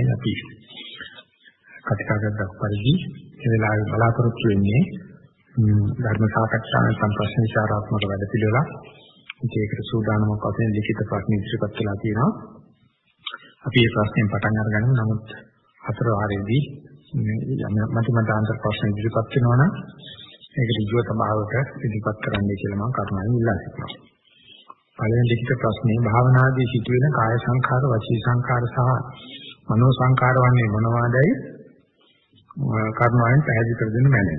තමයි අපි කටිකාගත පරිදි මේ වෙලාවේ බලාපොරොත්තු වෙන්නේ ධර්ම සාකච්ඡා නැත්නම් ප්‍රශ්න විචාරාත්මක වැඩ පිළිවෙලක්. ඒකේකට සූදානමක් වශයෙන් ලිඛිත ප්‍රශ්න ඉදිරිපත් කළා තියෙනවා. අපි මේ ප්‍රශ්නෙන් පටන් අරගනිමු. නමුත් හතර වාරයේදී මතිමතාන්තර ප්‍රශ්න ඉදිරිපත් වෙනවා නම් ඒක ඍජුව සභාවට ඉදිරිපත් කරන්නයි කියලා මම කර්මයෙන් ඉල්ලා සිටිනවා. පළවෙනි ලිඛිත ප්‍රශ්නේ භාවනාදී සිදුවෙන කාය සංඛාර, වචී සංඛාර සහ මනෝ සංඛාර වන්නේ මොනවාදයි කරුණාවෙන් පැහැදිලි කර දෙන්න මැනවි.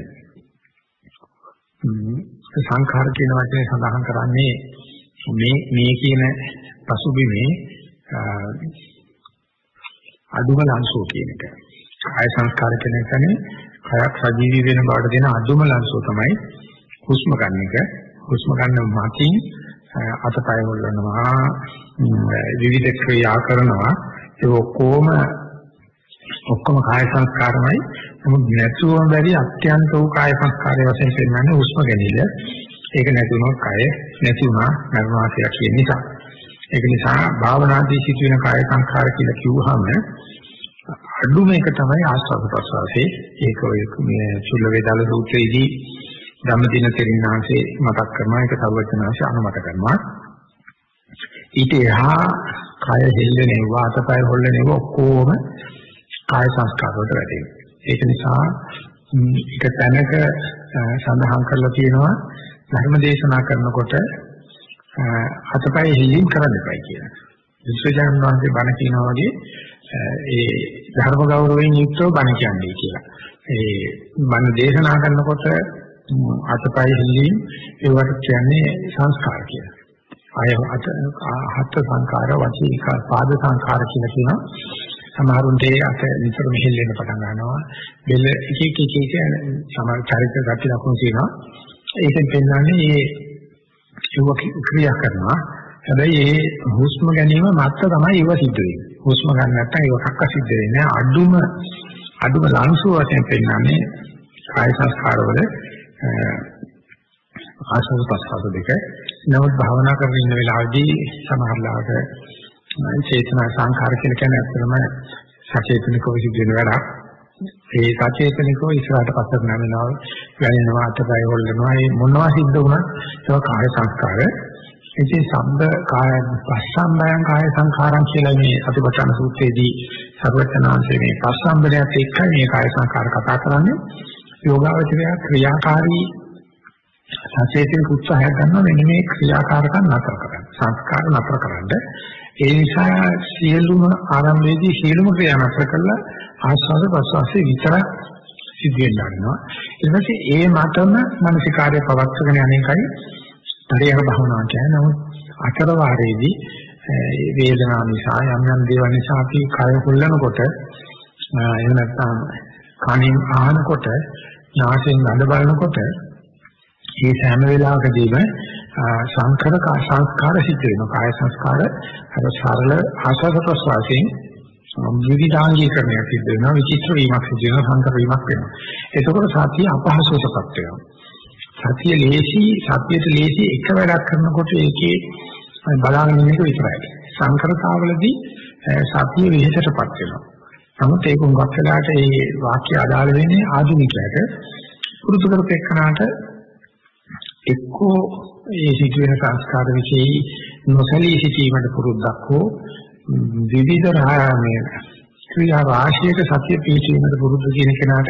සංඛාර කියන වචනේ සඳහන් කරන්නේ මේ මේ කියන පසුබිමේ අදුම ලංසෝ කියන එක. කාය සංස්කාර කියන එකනේ කයක් සජීවී වෙන බවට දෙන අදුම ලංසෝ තමයි හුස්ම ගන්න එක. හුස්ම ගන්න මතින් අතපය හොල්ලනවා විවිධ ක්‍රියා කරනවා ඒ ඔක්කොම ඔක්කොම කාය සංස්කාරමයි නමුත් නැතුවම බැරි අත්‍යන්ත වූ කාය සංස්කාරය වශයෙන් පෙන්වන්නේ හුස්ම ගැනීම. ඒක නැති වුණොත් කය නැති වුණා මරණාසය කියන නිසා. ඒක නිසා භාවනාදී සිදුවෙන කාය සංස්කාර කියලා කිව්වහම අඩුම එක තමයි ආස්වාද ප්‍රසවාසයේ ඒක ඔය මේ චුල්ල වේදාල සූත්‍රයේදී ධම්මදින තෙරින්නාංශේ මතක් කරනවා ඒක සර්වඥාංශය අනුමත කරනවා ඊට එහා කය හෙල්ලෙනවා අතපය හොල්ලනවා ඔක්කොම කාය සංස්කාර වලට වැටෙනවා ඒක නිසා එක තැනක සඳහන් කරලා තියෙනවා ධර්ම දේශනා කරනකොට අතපය හෙල්ලීම් කරන්න එපයි කියලා විශ්වජාන වහන්සේ බණ කියනවා වගේ ඒ ධර්ම ගෞරවයෙන් යුක්තව බණ කියන්නේ කියලා. ඒ බණ දේශනා කරනකොට අතපය හිලින් ඒවට කියන්නේ සංස්කාර කියලා. අය හත් සංකාර වචී පාද සංකාර කියලා කියනවා. සමහරුන්ට ඒ අත නිතරම හෙල්ලෙන්න පටන් ගන්නවා. බෙල්ල එක එක එක එක සමහර චරිත ගති ලක්ෂණ තියෙනවා. ඒකෙන් පෙන්නන්නේ මේ ක්‍රියා කරනවා. හැබැයි ඒ හුස්ම ගැනීම මත්ත තමයි ඒව සිද්ධ වෙන්නේ. හුස්ම ගන්න නැත්නම් ඒකක්ක සිද්ධ වෙන්නේ අඩුම අඩුම ලංසුව වශයෙන් පෙන්නන්නේ කාය සංස්කාරවල ආශාව ප්‍රසාර දෙක. නමුත් භාවනා කරගෙන ඉන්න වෙලාවේදී සමහරලාට චේතනා සංඛාර කියලා කියන්නේ අත්‍තරම සචේතනිකව සිද්ධ වෙන වැඩක්. ඒ සචේතනිකව ඉස්සරහට පස්සට නැමෙනවා, වැනෙනවා, අතපය හොල්ලනවා, මේ මොනවා සිද්ධ වුණත් ඒක කාය සංස්කාරය ඉතින් ශබ්ද කාය පස්සම්බයං කාය සංඛාරං කියලා මේ අතිපට්ඨාන සූත්‍රයේදී සර්වචනාංශයේ මේ පස්සම්බයත් එක්කයි මේ කාය සංඛාර කතා කරන්නේ යෝගාවචරය ක්‍රියාකාරී සචේතන උත්සාහය ගන්න මෙන්න මේ ක්‍රියාකාරකම් නතර කරන්න. සංස්කාර නතර කරන්න. ඒ නිසා සියලුම ආරම්භයේදී සියලුම ක්‍රියා නතර කළා ආස්වාද ප්‍රසවාසයේ විතරක් සිද්ධ වෙන්න ගන්නවා. ඊට පස්සේ ඒ මතම මානසිකාර්ය පවත්වගෙන අනේකයි පරියහ භවනා කියන්නේ. නමුත් අතර වාරයේදී වේදනාව නිසා යම් යම් දේවල් නිසා අපි කය හොල්ලනකොට එහෙම නැත්නම් කනින් අහනකොට නාසයෙන් ගඳ බලනකොට මේ සෑම වෙලාවකදීම සංකර සංස්කාර සිද්ධ වෙනවා කාය සංස්කාර අර සරල ආසස ප්‍රසවාසයෙන් විවිධාංගීකරණයක් සිද්ධ වෙනවා විචිත්‍ර වීමක් සිද්ධ වෙනවා සංකර වීමක් වෙනවා එතකොට සතිය අපහසුතාවපත් වෙනවා සතිය ලේසි සතියට ලේසි එක වැඩක් කරනකොට ඒකේ බලාගෙන ඉන්න එක විතරයි. සංකරතාවලදී සතිය විහෙතටපත් වෙනවා. නමුත් ඒක උඟක් වෙලාට මේ වාක්‍ය අදාළ වෙන්නේ ආධුනිකයට පුරුදු කරපෙන්නාට එක්කෝ ඒ සිදුවෙන සංස්කාර විශේෂයි නොසලී සිටීමට පුරුද්දක් හෝ විවිධ රාමයේ ක්‍රියා රාශියක සතිය පිහිටීමට පුරුදු කියන කෙනාට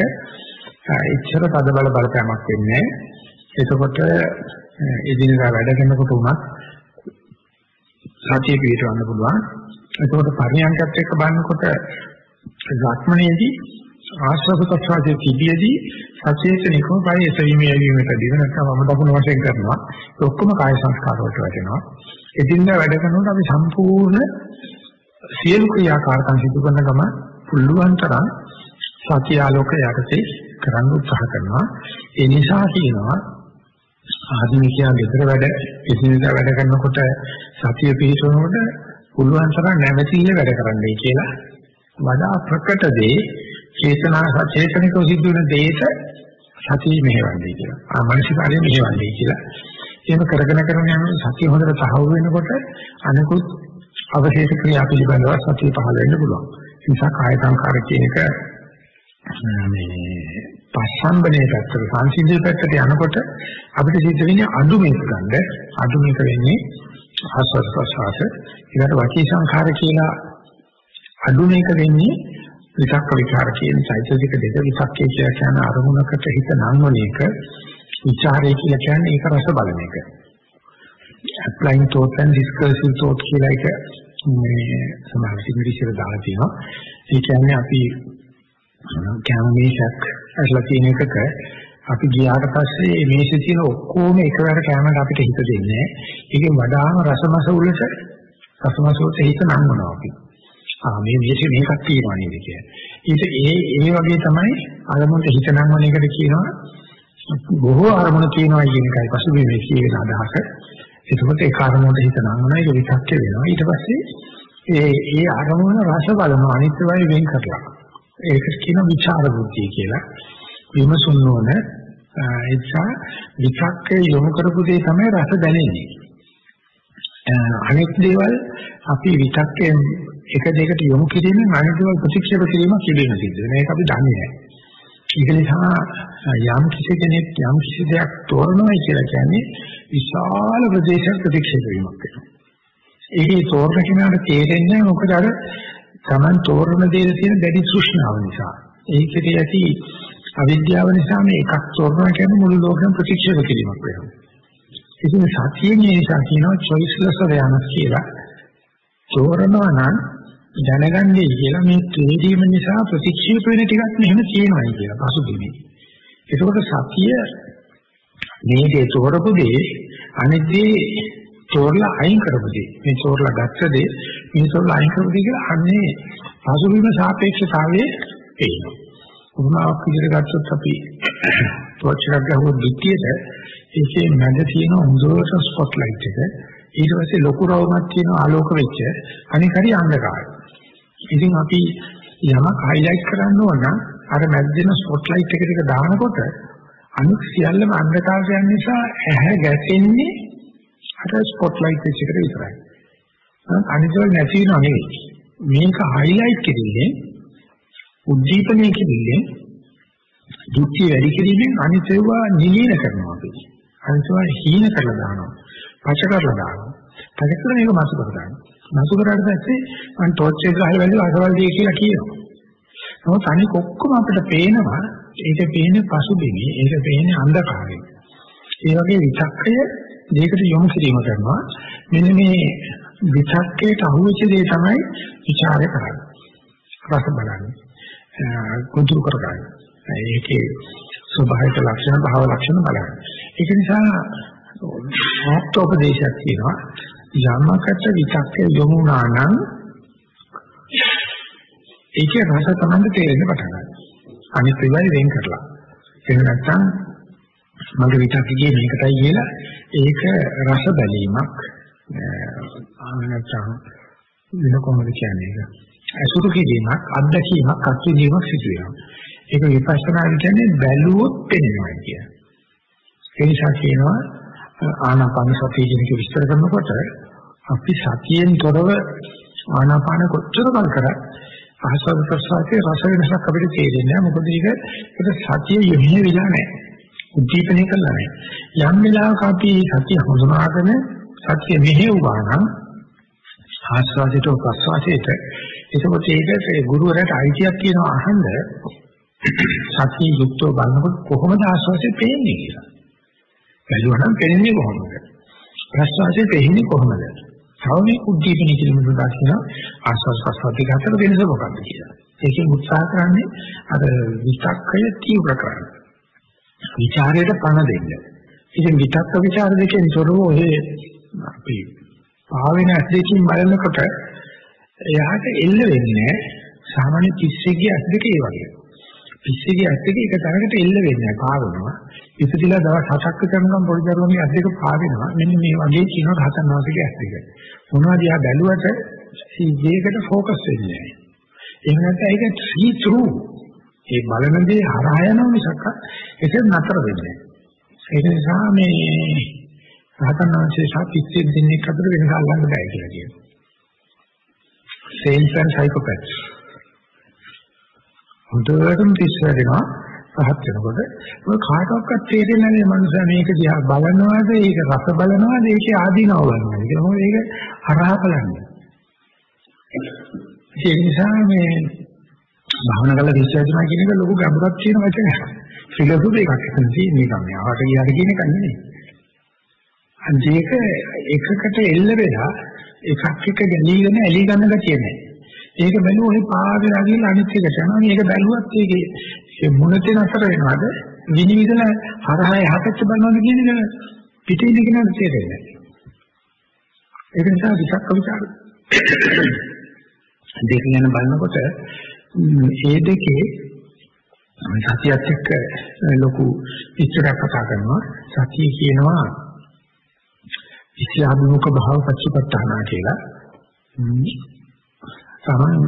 එච්චර පද බල බලපෑමක් වෙන්නේ නැහැ. එතකොට එදිනදා වැඩ කරනකොට උනත් සතිය පිටවන්න පුළුවන්. එතකොට පරියන්කත් එක්ක බලනකොට ධාත්මනේදී ආශ්වාස ප්‍රශ්වාසයේ තිබියදී සචේතනිකව පරි එසවීම යැවීමට දිව නැත්නම් වම දකුණු වශයෙන් කරනවා. ඒ ඔක්කොම කාය සංස්කාර වලට වැටෙනවා. එදිනදා වැඩ කරනකොට අපි සම්පූර්ණ සියලු ක්‍රියාකාරකම් සිදු කරන ගම පුළුවන් තරම් සතිය ආලෝකය යටතේ කරන්න උත්සාහ කරනවා. ඒ නිසා කියනවා ආධුනිකයා ගෙදර වැඩ එදිනෙදා වැඩ කරනකොට සතිය පිහිටවනකොට පුළුවන් තරම් නැවතිල්ල වැඩ කරන්නයි කියලා වඩා ප්‍රකට දේ චේතනා සචේතනිකව සිද්ධ වෙන දෙයට සතිය මෙහෙවන්නේ කියලා. ආ මානසිකාරය මෙහෙවන්නේ කියලා. එහෙම කරගෙන කරගෙන යන සතිය හොඳට තහවුරු වෙනකොට අනිකුත් අවශේෂ ක්‍රියා පිළිබඳව සතිය පහළ වෙන්න පුළුවන්. නිසා කාය සංකාර කියන එක මේ පස්සම්බනේ පැත්තට සංසිද්ධිය පැත්තට යනකොට අපිට සිද්ධ වෙන්නේ අඳු මේක ගන්න අඳු මේක වෙන්නේ ආස්වාද ප්‍රසවාස ඊට වචී සංඛාර කියලා අඳු මේක වෙන්නේ විතක්ක විචාර කියන චෛතසික දෙක විතක්කේ කියලා කියන අරමුණකට හිත නංවන එක විචාරය කියලා කියන්නේ ඒක රස බලන එක applying thought and discursive thought කියලා එක මේ සමාජ ඉංග්‍රීසියට දාලා තියෙනවා ඒ කියන්නේ අපි කැමමේෂක් ඇස්ලා තියෙන එකක අපි ගියාට පස්සේ මේෂේ තියෙන ඔක්කොම එකවර කැමකට අපිට හිත දෙන්නේ. ඒකෙන් වඩාම රසමස උලට රසමස උලට හිත නංවනවා අපි. ආ මේ මේෂේ මේකක් තියෙනවා නේද කියලා. ඊට ඒ ඒ වගේ තමයි අරමුණට හිත නංවන එකට කියනවා බොහෝ අරමුණ තියෙනවා කියන එකයි පසුබිම මේ කියන අදහස. එතකොට ඒ අරමුණට හිත නංවන එක විචක්ක වෙනවා. ඊට පස්සේ ඒ ඒ අරමුණ රස බලනවා අනිත්‍යවයි වෙන් කරලා. ඒක කියන විචාර බුද්ධිය කියලා. විමසුන් නොවන එච්චා විචක්කේ යොමු කරපු දේ තමයි රස දැනෙන්නේ. අනෙක් දේවල් අපි විචක්කේ එක දෙකට යොමු කිරීමෙන් අනෙක් දේවල් ප්‍රතික්ෂේප කිරීම කියලා සිද්ධ වෙනවා. ඒක අපි දන්නේ නැහැ. ඒක නිසා යම් කිසි කෙනෙක් යම් කිසි දෙයක් තෝරනවා කියලා කියන්නේ විශාල ප්‍රදේශයක් ප්‍රතික්ෂේප වීමක් වෙනවා. ඒකේ තෝරන කෙනාට තේරෙන්නේ මොකද අර Taman තෝරන දේ තියෙන දැඩි තෘෂ්ණාව නිසා. ඒකේ ඇති අවිද්‍යාව නිසා මේ එකක් තෝරනවා කියන්නේ මුළු ලෝකෙම ප්‍රතික්ෂේප කිරීමක් වෙනවා. ඉතින් සතියේ නිසා කියනවා choiceless awareness කියලා. තෝරනවා නම් දැනගන්නේ කියලා මේ තේරීම නිසා ප්‍රතික්ෂේප වෙන ටිකක් මෙහෙම තියෙනවායි කියලා පසුබිමේ. ඒකෝට සතිය මේ දේ තෝරපු දේ අනිත් දේ තෝරලා අයින් කරපු දේ. මේ තෝරලා ගත්ත දේ මේ තෝරලා අයින් කරපු දේ කියලා අන්නේ පසුබිම සාපේක්ෂතාවයේ පේනවා. උදාහරණයක් විදිහට ගත්තොත් අපි ටෝච් එකක් ගහුවොත් පිටියට ඒකේ මැද තියෙන හොඳට ස්පොට් ලයිට් එක ඊට පස්සේ ලොකු රවුමක් තියෙන ආලෝක වෙච්ච අනික හරි අන්ධකාරය. ඉතින් අපි යමක් හයිලයිට් කරන්න ඕන නම් අර මැද්දෙන ස්පොට් ලයිට් එක ටික දානකොට අනිත් සියල්ලම අන්ධකාරයන් නිසා ඇහැ ගැටෙන්නේ අර ස්පොට් ලයිට් එකට විතරයි. අනිත් ඒවා නැති වෙනව නෙවෙයි. මේක හයිලයිට් කිරීමෙන් උද්දීපනය කිරීමෙන් දුක්ඛ වැඩි කිරීමෙන් අනිත් ඒවා නිලීන කරනවා අපි. අනිත් ඒවා හීන කරලා දානවා. පච කරලා දානවා. පච කරන එක මාසු කරලා මාසු කරාට පස්සේ මම ටෝච් එක ගහලා වැල්ලුවා අසවල් දී කියලා කියනවා. නමුත් අනික ඔක්කොම අපිට පේනවා ඒක පේන්නේ පසුබිමේ ඒක පේන්නේ අන්ධකාරයේ. ඒ වගේ විචක්කය දෙයකට යොමු කිරීම කරනවා. මෙන්න මේ විචක්කයට අහුවෙච්ච දේ තමයි ਵਿਚාරය කරන්නේ. රස බලන්නේ. කුතුහ කරගන්න. ඒකේ ස්වභාවික ලක්ෂණ භාව ලක්ෂණ බලන්න. ඒක නිසා ආත්මෝපදේශයක් කියනවා යමකට විචක්කය යොමු වුණා නම් ඒකේ රස තමයි තේරෙන්න පටන් ගන්නවා. අනිත් ඒවායි වෙන් කරලා. එහෙම නැත්නම් මගේ විචක්කයේ මේකටයි කියලා ඒක රස බැලීමක් ආනචා වෙන කොහොමද කියන්නේ ඒක? අසුරු කිරීමක් අත්දැකීමක් අත්විඳීමක් සිදු වෙනවා. ඒක විපස්සනා කියන්නේ බැලුවොත් පෙනෙනවා කියන. ඒ නිසා කියනවා ආනාපාන සතිය කියන එක විස්තර කරනකොට අපි සතියෙන් තොරව ආනාපාන කොච්චර බල කරත් ආස්වාද ප්‍රසආතේ රස වෙනසක් අපිට තේරෙන්නේ නැහැ. මොකද ඒක ඒක සතිය යෙහෙ වෙලා නැහැ. උද්දීපනය කළා නැහැ. යම් වෙලාවක අපි සතිය හඳුනාගෙන සතිය මෙහෙවුවා නම් ආස්වාදයට ප්‍රසආතේට එතකොට ඒකට ගුරුවරයාට අයිතියක් තියෙනවා අහන්න සතිය යුක්තව බලනකොට කොහොමද ආස්වාදේ පේන්නේ කියලා. බැලුවා නම් පේන්නේ කොහොමද? ප්‍රසආතේ පේන්නේ කොහොමද? තව මේ උද්දීපන කිරීමට දක්වන ආස්වාද ප්‍රසආද දෙක අතර වෙනස මොකක්ද කියලා. ඒකෙන් උත්සාහ කරන්නේ අර විතක්කය තීව්‍ර කරන්න. විචාරයට පණ දෙන්න. ඉතින් විතක්ක විචාර දෙකෙන් තොරව ඔය අපි පාවෙන ඇස් දෙකකින් බලනකොට එයාට එල්ල වෙන්නේ සාමාන්‍ය පිස්සෙගේ ඇස් දෙක ඒ වගේ. පිස්සිගේ ඇස් දෙක එක තැනකට එල්ල වෙන්නේ පාවෙනවා. ඉතිරිලා දවස් හතක් කරනකම් පොඩි දරුවන්ගේ ඇස් දෙක පාවෙනවා. මෙන්න මේ වගේ කියන රහතන් වහන්සේගේ ඇස් දෙක. මොනවද යා බැලුවට සීජේකට ફોකස් වෙන්නේ නැහැ. එහෙම නැත්නම් ඒක see through. ඒ බලන දේ හරහා යනවා මිසක් ඒක නතර වෙන්නේ නැහැ. ඒ නිසා මේ රහතන් වහන්සේ සහ පිස්සෙන් දෙන්නේ අතර වෙනස අල්ලන්න බෑ කියලා කියනවා. Saints and psychopaths හොඳටම තිස්සරෙනවා පහත් වෙනකොට. ඔය කාටවත් තේරෙන්නේ නැහැ මනුස්සයා මේක දිහා බලනවාද ඒක රස බලනවාද ඒකේ ආදීනව බලනවාද කියලා. මොකද ඒක හරහා බලන්නේ. ඒ නිසා මේ භාවනා කරලා විශ්වාසනා කියන එක ලොකු ගැඹුරක් තියෙන වචනයක්. ෆිලොසොෆි එකක් එතන තියෙන එක මේ ආවට ගියාට කියන එක නෙමෙයි. අන්තික එකකට එල්ල වෙලා එකක් එක ගැලීගෙන ඇලී ගන්න ගතිය නැහැ. ඒක බැලුවොත් ඔය පාවෙලා ගිහලා අනිත් එකට යනවා. මේක බැලුවත් ඒකේ ඒ මොනතේ නතර වෙනවද? විනිවිදලා හරහා යහපැත්ත බලනවද කියන එක පිටින් ඉන්න කෙනාට තේරෙන්නේ නැහැ. ඒක නිසා විචක්ක විචාර දෙක ගැන බලනකොට මේ දෙකේ සතියත් එක්ක ලොකු විස්තරයක් කතා කරනවා. සතිය කියනවා ඉස්ලාමික භාව පච්චපට්ඨාන කියලා. සමන් යම්